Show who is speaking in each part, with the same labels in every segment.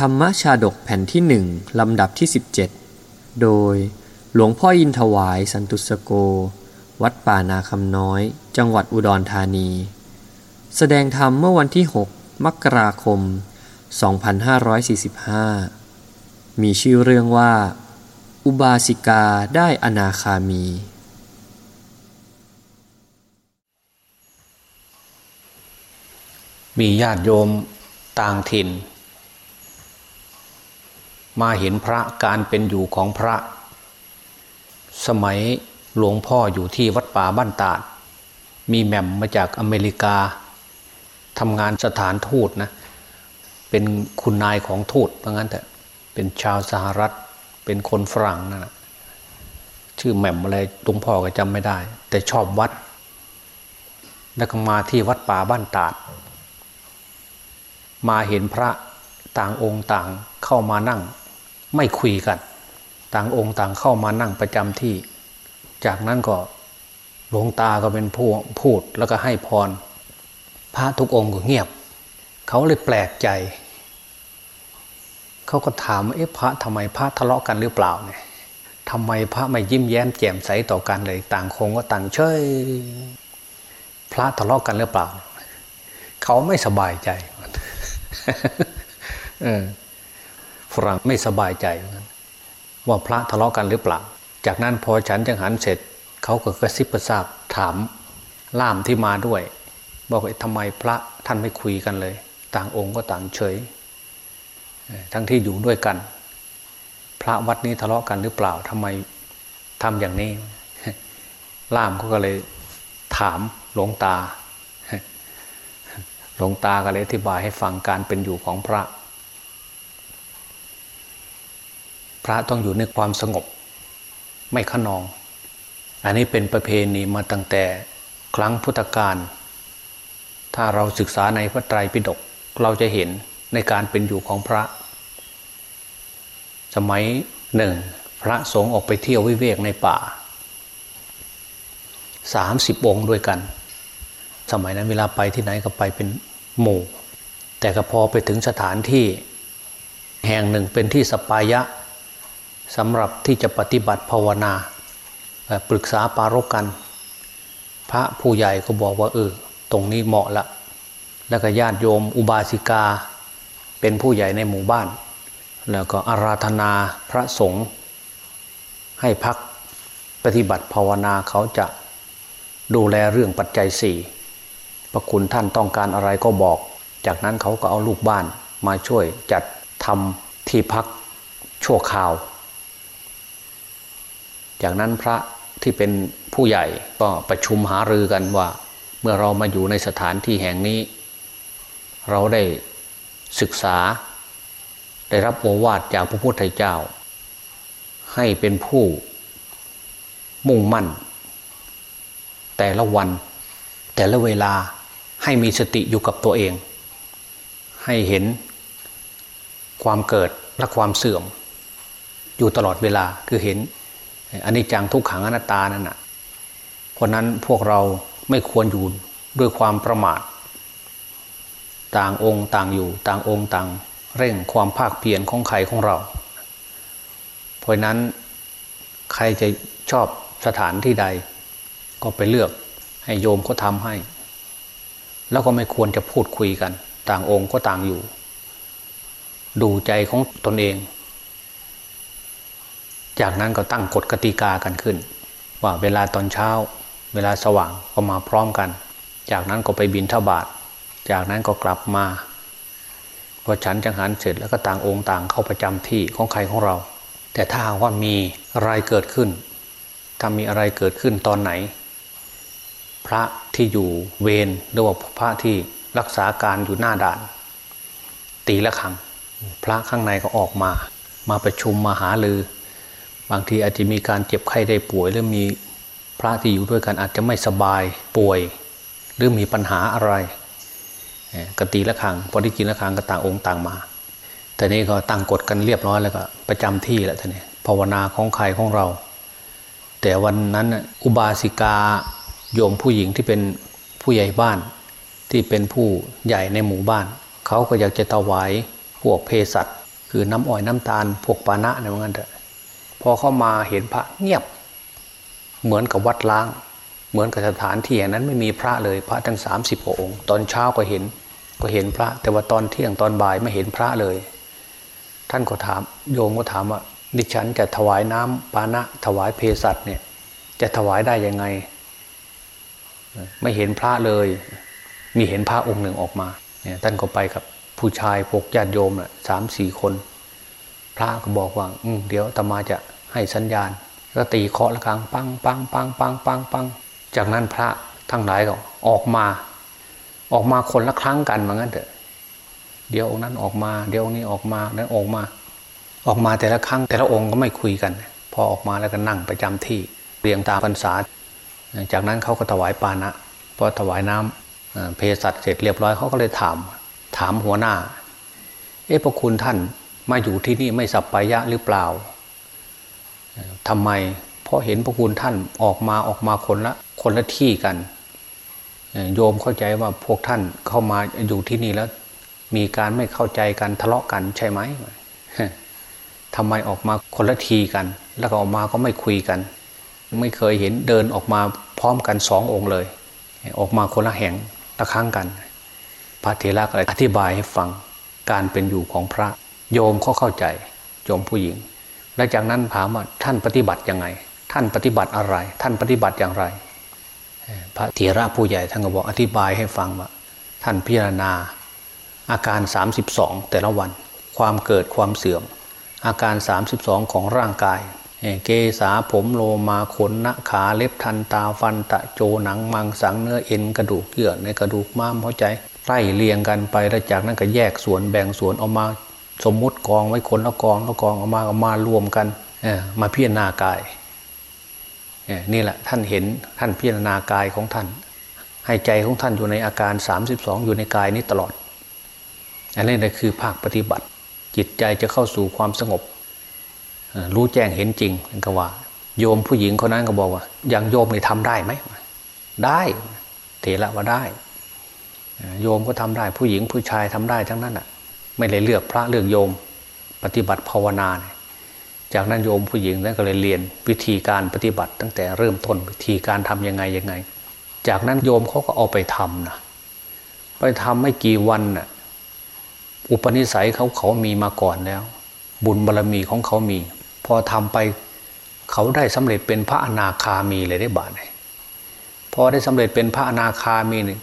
Speaker 1: ธรรมชาดกแผ่นที่หนึ่งลำดับที่ 17 โดยหลวงพ่ออินถวายสันตุสโก วัดป่านาคำน้อย จังหวัดอุดรธานี แสดงธรรมเมื่อวันที่ 6 มกราคม 2545 มีชื่อเรื่องว่า อุบาสิกาได้อนาคามี
Speaker 2: มีญาติโยมต่างถิ่น มาเห็นพระการเป็นอยู่ของพระ สมัยหลวงพ่ออยู่ที่วัดป่าบ้านตาด มีแหม่มมาจากอเมริกาทำงานสถานทูตนะ เป็นคุณนายของทูตเพราะงั้นแต่เป็นชาวสหรัฐ เป็นคนฝรั่งนะั่นชื่อแหม่มอะไรหลวงพ่อก็จำไม่ได้ แต่ชอบวัด แล้วก็มาที่วัดป่าบ้านตาด มาเห็นพระต่างองค์ต่างเข้ามานั่ง ไม่คุยกัน ต่างองค์ต่างเข้ามานั่งประจำที่ จากนั้นก็หลวงตาก็เป็นผู้พูดแล้วก็ให้พร พระทุกองค์ก็เงียบ เขาเลยแปลกใจ เขาก็ถามเอ๊ะพระทำไมพระทะเลาะกันหรือเปล่าเนี่ยทำไมพระไม่ยิ้มแย้มแจ่มใสต่อกันเลย ต่างคงก็ต่างเฉยพระทะเลาะกันหรือเปล่า เขาไม่สบายใจ ฝรั่งไม่สบายใจว่าพระทะเลาะกันหรือเปล่า จากนั้นพอฉันจังหันเสร็จเขาก็กระซิบกระซาบถามล่ามที่มาด้วย บอกว่าทำไมพระท่านไม่คุยกันเลย ต่างองค์ก็ต่างเฉย ทั้งที่อยู่ด้วยกัน พระวัดนี้ทะเลาะกันหรือเปล่าทำไมทำอย่างนี้ ล่ามก็เลยถามหลวงตา หลวงตาก็เลยอธิบายให้ฟังการเป็นอยู่ของพระ พระต้องอยู่ในความสงบ ไม่ขนอง อันนี้เป็นประเพณีมาตั้งแต่ครั้งพุทธกาลถ้าเราศึกษาในพระไตรปิฎกเราจะเห็นในการเป็นอยู่ของพระ สมัยหนึ่ง พระสงฆ์ออกไปเที่ยววิเวกในป่าสามสิบองค์ด้วยกัน สมัยนั้นเวลาไปที่ไหนก็ไปเป็นหมู่ แต่ก็พอไปถึงสถานที่ แห่งหนึ่งเป็นที่สปายะ สำหรับที่จะปฏิบัติภาวนาปรึกษาปารกัน พระผู้ใหญ่ก็บอกว่าเออตรงนี้เหมาะละ แล้วก็ญาติโยมอุบาสิกา เป็นผู้ใหญ่ในหมู่บ้าน แล้วก็อาราธนาพระสงฆ์ให้พักปฏิบัติภาวนาเขาจะดูแลเรื่องปัจจัยสี่พระคุณท่านต้องการอะไรก็บอก จากนั้นเขาก็เอาลูกบ้านมาช่วยจัดทำที่พักชั่วคราว จากนั้นพระที่เป็นผู้ใหญ่ก็ประชุมหารือกันว่า เมื่อเรามาอยู่ในสถานที่แห่งนี้ เราได้ศึกษา ได้รับโอวาทจากพระพุทธเจ้า ให้เป็นผู้มุ่งมั่น แต่ละวันแต่ละเวลาให้มีสติอยู่กับตัวเอง ให้เห็นความเกิดและความเสื่อม อยู่ตลอดเวลาคือเห็น อันนี้จังทุกขังอนัตตานั่นนะเพราะนั้นพวกเราไม่ควรอยู่ด้วยความประมาท ต่างองค์ต่างอยู่ ต่างองค์ต่าง เร่งความภาคเพียรของใครของเรา เพราะนั้นใครจะชอบสถานที่ใด ก็ไปเลือกให้โยมก็ทำให้ แล้วก็ไม่ควรจะพูดคุยกัน ต่างองค์ก็ต่างอยู่ ดูใจของตนเอง จากนั้นก็ตั้งกฎกติกากันขึ้น ว่าเวลาตอนเช้า เวลาสว่างก็มาพร้อมกัน จากนั้นก็ไปบินทบาทจากนั้นก็กลับมาพอฉันจังหันเสร็จแล้วก็ต่างองค์ต่างเข้าประจำที่ของใครของเรา แต่ถ้าว่ามีอะไรเกิดขึ้น ถ้ามีอะไรเกิดขึ้นตอนไหน พระที่อยู่เวรหรือว่าพระที่รักษาการอยู่หน้าด่าน ตีละครัง พระข้างในก็ออกมา มาประชุมมาหาลือ บางทีอาจจะมีการเจ็บไข้ได้ป่วยหรือมีพระที่อยู่ด้วยกันอาจจะไม่สบายป่วย หรือมีปัญหาอะไรกตีละครังพอที่กินละครังก็ต่างองค์ต่างมาแต่นี้ก็ตั้งกฎกันเรียบร้อยแล้วก็ประจำที่แล้วท่านี้ภาวนาของใครของเรา แต่วันนั้นอุบาสิกาโยมผู้หญิงที่เป็นผู้ใหญ่บ้านที่เป็นผู้ใหญ่ในหมู่บ้าน เขาก็อยากจะถวายพวกเภสัชคือน้ำอ้อยน้ำตาล พวกปานะเนี่ยเหมือนกันเถอะ พอเข้ามาเห็นพระเงียบ เหมือนกับวัดล้าง เหมือนกับสถานที่อย่างนั้นไม่มีพระเลยพระทั้งสามสิบองค์ ตอนเช้าก็เห็นก็เห็นพระ แต่ว่าตอนเที่ยงตอนบ่ายไม่เห็นพระเลย ท่านก็ถาม โยมก็ถามว่าดิฉันจะถวายน้ำปานะถวายเพสัตเนี่ย จะถวายได้ยังไง ไม่เห็นพระเลย มีเห็นพระองค์หนึ่งออกมาเนี่ยท่านก็ไปกับผู้ชายพวกญาติโยมน่ะสามสี่คน พระก็บอกว่า อืเดี๋ยวตมาจะ ให้สัญญาณก็ตีเคาะระฆังปังปังปังปังปังปังจากนั้นพระทั้งหลายก็ออกมา ออกมาคนละครั้งกันเหมือนกันเถอะเดี๋ยวองค์นั้นออกมา เดี๋ยวองค์นี้ออกมานั้นออกมา ออกมาแต่ละครั้งแต่ละองค์ก็ไม่คุยกัน พอออกมาแล้วก็นั่งประจำที่เรียงตามพรรษา จากนั้นเขาก็ถวายปานะพอถวายน้ำเพสัตเสร็จเรียบร้อยเขาก็เลยถาม ถามหัวหน้า เอ๊ะพระคุณท่านมาอยู่ที่นี่ไม่สับปายะหรือเปล่า ทำไม เพราะเห็นพระคุณท่านออกมาออกมาคนละคนละที่กัน โยมเข้าใจว่าพวกท่านเข้ามาอยู่ที่นี่แล้ว มีการไม่เข้าใจกันทะเลาะกันใช่ไหมทำไมออกมาคนละทีกัน แล้วก็ออกมาก็ไม่คุยกัน ไม่เคยเห็นเดินออกมาพร้อมกันสององค์เลย ออกมาคนละแห่งละครั้งกัน พระเถระก็อธิบายให้ฟังการเป็นอยู่ของพระ โยมเขาเข้าใจ โยมผู้หญิง และจากนั้นถามว่าท่านปฏิบัติยังไง ท่านปฏิบัติอะไร ท่านปฏิบัติอย่างไร พระเถระผู้ใหญ่ท่านก็บอกอธิบายให้ฟังว่าท่านพิจารณา อาการ 32 แต่ละวัน ความเกิดความเสื่อม อาการ 32 ของร่างกาย เกษาผมโลมาขนนขาเล็บทันตาฟันตะโจหนังมังสังเนื้อเอ็นกระดูกเยื่อในกระดูกม้ามหัวใจไล่เรียงกันไปแล้วจากนั้นก็แยกส่วนแบ่งส่วนออกมา สมมุติกองไว้คนละกองละกองออกมาเอามารวมกันมาพิจารณากายนี่แหละท่านเห็นท่านพิจารณากายของท่าน ให้ใจของท่านอยู่ในอาการ 32 อยู่ในกายนี้ตลอด อันนี้นคือภาคปฏิบัติ จิตใจจะเข้าสู่ความสงบ รู้แจ้งเห็นจริงก็ว่า โยมผู้หญิงคนนั้นก็บอกว่าอย่างโยมนี่ทำได้ไหมได้เถระว่าได้ โยมก็ทำได้ผู้หญิงผู้ชายทำได้ทั้งนั้นอะ ไม่ได้เลือกพระเลือกโยม ปฏิบัติภาวนา จากนั้นโยมผู้หญิงนั้นก็เลยเรียนวิธีการปฏิบัติ ตั้งแต่เริ่มต้นวิธีการทํำยังไงยังไง จากนั้นโยมเขาก็เอาไปทำนะไปทำไม่กี่วันน่ะอุปนิสัยเขาเขามีมาก่อนแล้ว บุญบารรมีของเขามี พอทำไปเขาได้สำเร็จเป็นพระอนาคามีเลยได้บาทเลยพอได้สำเร็จเป็นพระอนาคามีเนี่ย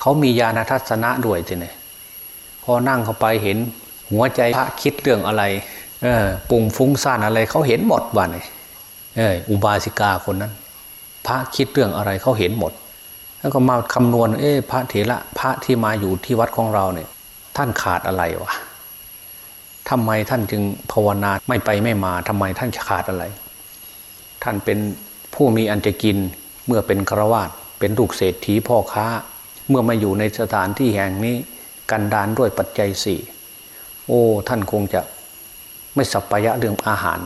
Speaker 2: เขามีญาณทัศนะด้วยทีนี้ พอนั่งเข้าไปเห็นหัวใจพระคิดเรื่องอะไรเออปุ่งฟุ้งซ่านอะไรเขาเห็นหมดวันเลยเอออุบาสิกาคนนั้น พระคิดเรื่องอะไรเขาเห็นหมด แล้วก็มาคำนวณ เอ๊ะพระเถระพระที่มาอยู่ที่วัดของเราเนี่ย ท่านขาดอะไรวะทำไมท่านจึงภาวนาไม่ไปไม่มาทำไมท่านขาดอะไร ท่านเป็นผู้มีอันจะกินเมื่อเป็นครวาตเป็นลูกเศรษฐีพ่อค้า เมื่อมาอยู่ในสถานที่แห่งนี้ กันดานด้วยปัจจัยสี่โอ้ท่านคงจะไม่สัพพยะเรื่องอาหาร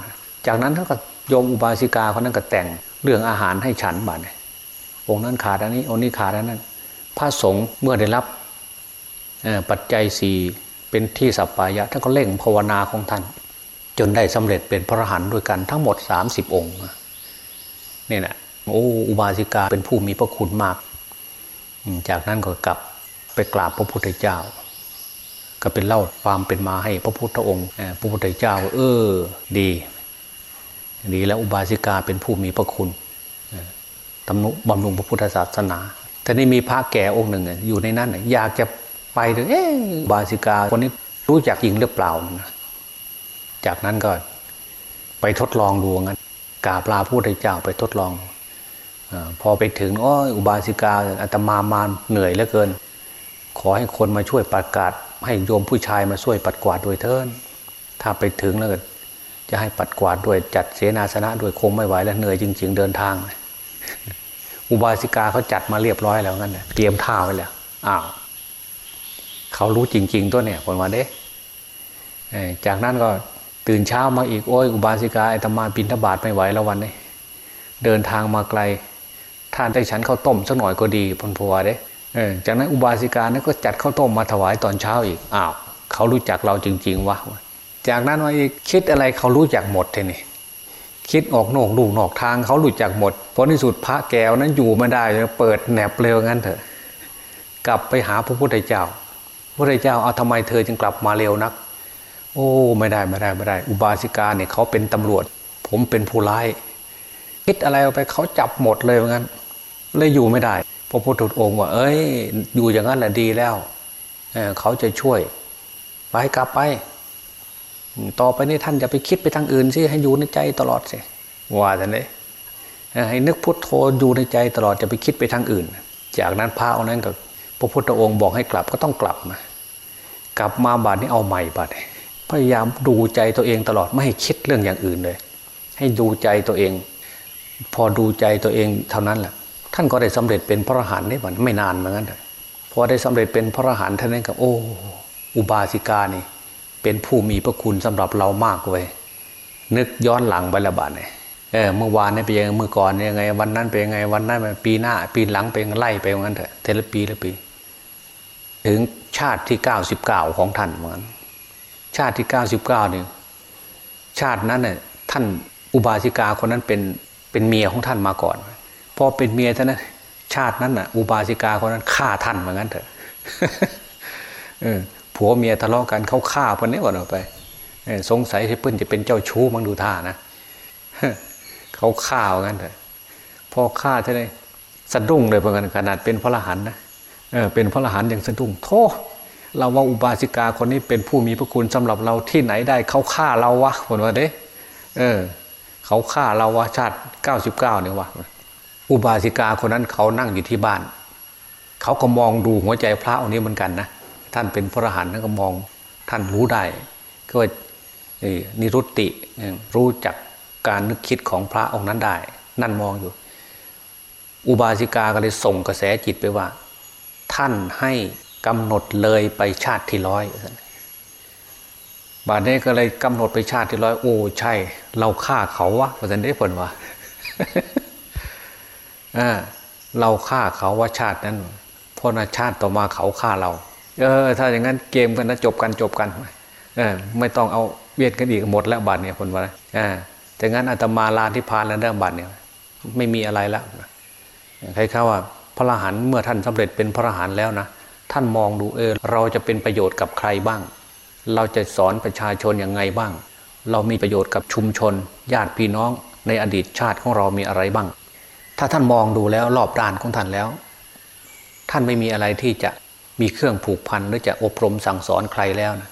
Speaker 2: จากนั้นท่านก็ยมอุบาสิกาคนนั้นก็แต่งเรื่องอาหารให้ฉันบาดองค์นั้นขาดอันนี้องค์นี้ขาดอันนั้น พระสงฆ์เมื่อได้รับปัจจัยสี่เป็นที่สัพพยะท่านก็เล่งภาวนาของท่าน จนได้สำเร็จเป็นพระหันด้วยกันทั้งหมด 30 องค์นี่แหละโอ้อุบาสิกาเป็นผู้มีพระคุณมาก จากนั้นก็กลับ ไปกราบพระพุทธเจ้า ก็เป็นเล่าความเป็นมาให้พระพุทธองค์พระพุทธเจ้า เออดีดีแล้วอุบาสิกาเป็นผู้มีพระคุณตำนุบำรุงพระพุทธศาสนาแต่นี่มีพระแก่องค์หนึ่งอยู่ในนั้นอยากจะไปถึงเออบาสิกาคนนี้รู้จักยิงหรือเปล่า จากนั้นก็ไปทดลองดูงั้นกาปลาพระพุทธเจ้าไปทดลองอพอไปถึงอ้ออุบาสิกาอาตมามาเหนื่อยเหลือเกิน ขอให้คนมาช่วยประกาศ ให้โยมผู้ชายมาช่วยปัดกวาดโดยเทินถ้าไปถึงแล้วจะให้ปัดกวาดด้วยจัดเสนาสนะด้วยคงไม่ไหวแล้วเหนื่อยจริง ๆ เดินทาง อุบาสิกาเขาจัดมาเรียบร้อยแล้วงั้นเตรียมท่าไว้แล้วอ้าวเขารู้จริง ๆ ตัวเนี่ยคนมาเด้จากนั้นก็ตื่นเช้ามาอีกโอ้ยอุบาสิกาไอตมาบินทบาทไม่ไหวแล้ววันนี้เดินทางมาไกลท่านได้ฉันข้าวต้มสักหน่อยก็ดีพนพัวเด้ จากนั้นอุบาสิกานั้นก็จัดข้าวต้มมาถวายตอนเช้าอีกอ้าวเขารู้จักเราจริง ๆวะจากนั้นมาอีกคิดอะไรเขารู้จักหมดทีนี่คิดออกนอกลูกนอกทางเขารู้จักหมดผลที่สุดพระแก้วนั้นอยู่ไม่ได้เปิดแหนบเร็วงั้นเถอะ กลับไปหาพระพุทธเจ้าพระพุทธเจ้าเอาทำไมเธอจึงกลับมาเร็วนัก โอ้ไม่ได้ไม่ได้ไม่ได้ อุบาสิกาเนี่ยเขาเป็นตำรวจ ผมเป็นผู้ร้าย คิดอะไรเอาไปเขาจับหมดเลยเหมือนกันเลยอยู่ไม่ได้ พระพุทธองค์ว่า เอ้ย อยู่อย่างนั้นแหละดีแล้วเเขาจะช่วย ไปกลับไป ต่อไปนี้ท่านจะไปคิดไปทางอื่นสิให้อยู่ในใจตลอดสิว่าแต่นี้ให้นึกพุทโธอยู่ในใจตลอดจะไปคิดไปทางอื่น จากนั้นพระองค์นั้นก็พระพุทธองค์บอกให้กลับก็ต้องกลับมากลับมาบาดนี้เอาใหม่บาดพยายามดูใจตัวเองตลอดไม่ให้คิดเรื่องอย่างอื่นเลย ให้ดูใจตัวเอง พอดูใจตัวเองเท่านั้นแหละ ท่านก็ได้สำเร็จเป็นพระอรหันต์ได้บัดไม่นานเหมือนกันเลยพอได้สำเร็จเป็นพระอรหันต์ท่านนั้นก็โอ้ อุบาสิกานี่ เป็นผู้มีพระคุณสำหรับเรามากเว้ยนึกย้อนหลังไปละบาดเนี่ยเออเมื่อวานนี่เป็นยังเมื่อก่อนยังไง วันนั้นเป็นยังไงวันนั้นปีหน้า ปีหลังเป็นไล่ไปเหมือนกันเถอะเทละปีละปี ถึงชาติที่เก้าสิบเก้าของท่านเหมือนชาติที่เก้าสิบเก้านี่ชาตินั้นเนี่ยท่านอุบาสิกาคนนั้นเป็นเป็นเมียของท่านมาก่อน พอเป็นเมียท่านนั้นชาตินั้นน่ะ อุบาสิกาคนนั้นฆ่าท่านเหมือนกันเถอะผัวเมียทะเลาะกันเขาฆ่าคนนี้ก่อนออกไปสงสัยที่เปิ้นจะเป็นเจ้าชู้มั้งดูท่านะเขาฆ่าเหมือนกันเถอะพอฆ่าท่านเลยสะดุ้งเลยเหมือนกันขนาดเป็นพระอรหันต์นะเออเป็นพระอรหันต์อย่างสะดุ้งโทษเราว่าอุบาสิกาคนนี้เป็นผู้มีพระคุณสำหรับเราที่ไหนได้เขาฆ่าเราวะคนว่าเด้เออเขาฆ่าเราวะชาติเก้าสิบเก้าเนี่ยวะ อุบาสิกาคนนั้นเขานั่งอยู่ที่บ้าน เขาก็มองดูหัวใจพระองค์นี้เหมือนกันนะท่านเป็นพระอรหันต์ท่านก็มองท่านรู้ได้ก็ว่านิรุตติรู้จักการนึกคิดของพระองค์นั้นได้ นั่นมองอยู่ อุบาสิกาก็เลยส่งกระแสจิตไปว่า ท่านให้กำหนดเลยไปชาติที่ร้อยบาดนี้ก็เลยกำหนดไปชาติที่ร้อยโอ้ใช่ เราฆ่าเขาวะเพราะฉะนั้นได้ผลว่า เราฆ่าเขาว่าชาตินั้นเพราะนาชาติต่อมาเขาฆ่าเรา เออ ถ้าอย่างนั้นเกมกันนะจบกันจบกันเออไม่ต้องเอาเวียนกันอีกหมดแล้วบัตรเนี่ยคนว่าอ่าแต่งั้นอาตมาลาที่พานแล้วเรื่องบัตรเนี่ยไม่มีอะไรแล้วใครเขาว่าพระอรหันต์เมื่อท่านสำเร็จเป็นพระอรหันต์แล้วนะท่านมองดูเออเราจะเป็นประโยชน์กับใครบ้าง เราจะสอนประชาชนอย่างไงบ้าง เรามีประโยชน์กับชุมชน ญาติพี่น้องในอดีตชาติของเรามีอะไรบ้าง ถ้าท่านมองดูแล้วรอบด้านของท่านแล้ว ท่านไม่มีอะไรที่จะมีเครื่องผูกพันหรือจะอบรมสั่งสอนใครแล้วนะ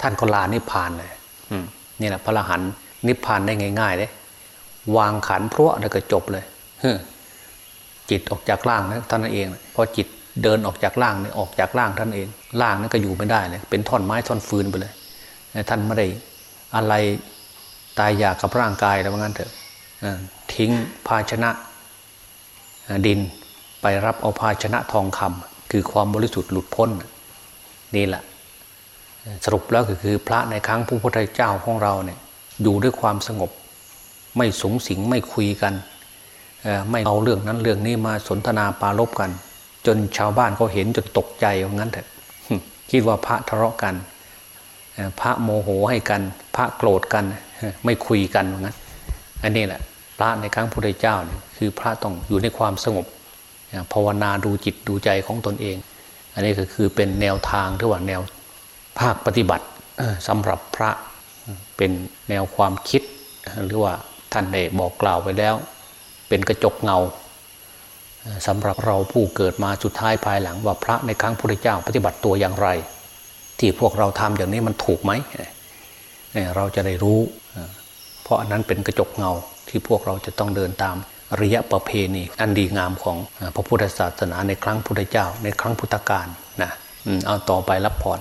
Speaker 2: ท่านก็ลานิพพานเลยนี่แหละพระรหันนิพพานได้ง่ายๆเลยวางขันพระแล้วก็จบเลยจิตออกจากร่างนะท่านเองพอจิตเดินออกจากร่างนี่ออกจากร่างท่านเองร่างนั้นก็อยู่ไม่ได้เลยเป็นท่อนไม้ท่อนฟืนไปเลยท่านไม่ได้อะไรตายอยากกับร่างกายแล้วงั้นเถอะทิ้งภาชนะ ดินไปรับเอาภาชนะทองคำคือความบริสุทธิ์หลุดพ้นนี่แหละสรุปแล้วก็คือพระในครั้งพระพุทธเจ้าของเราเนี่ยอยู่ด้วยความสงบ ไม่สงสิงไม่คุยกัน ไม่เอาเรื่องนั้นเรื่องนี้มาสนทนาปาลบกัน จนชาวบ้านเขาเห็นจนตกใจว่างั้นเถอะคิดว่าพระทะเลาะกัน พระโมโหให้กัน พระโกรธกันไม่คุยกันว่างั้น อันนี้แหละ พระในครั้งพุทธเจ้าเนี่ยคือพระต้องอยู่ในความสงบภาวนาดูจิตดูใจของตนเอง อันนี้ก็คือเป็นแนวทางที่ว่าแนวภาคปฏิบัติสำหรับพระเป็นแนวความคิด หรือว่าท่านได้บอกกล่าวไปแล้ว เป็นกระจกเงาสำหรับเราผู้เกิดมาสุดท้ายภายหลังว่าพระในครั้งพุทธเจ้าปฏิบัติตัวอย่างไร ที่พวกเราทำอย่างนี้มันถูกไหมเราจะได้รู้ เพราะอันนั้นเป็นกระจกเงา ที่พวกเราจะต้องเดินตามระยะประเพณี อันดีงามของพระพุทธศาสนาในครั้งพุทธเจ้า ในครั้งพุทธกาลนะเอาต่อไปรับพร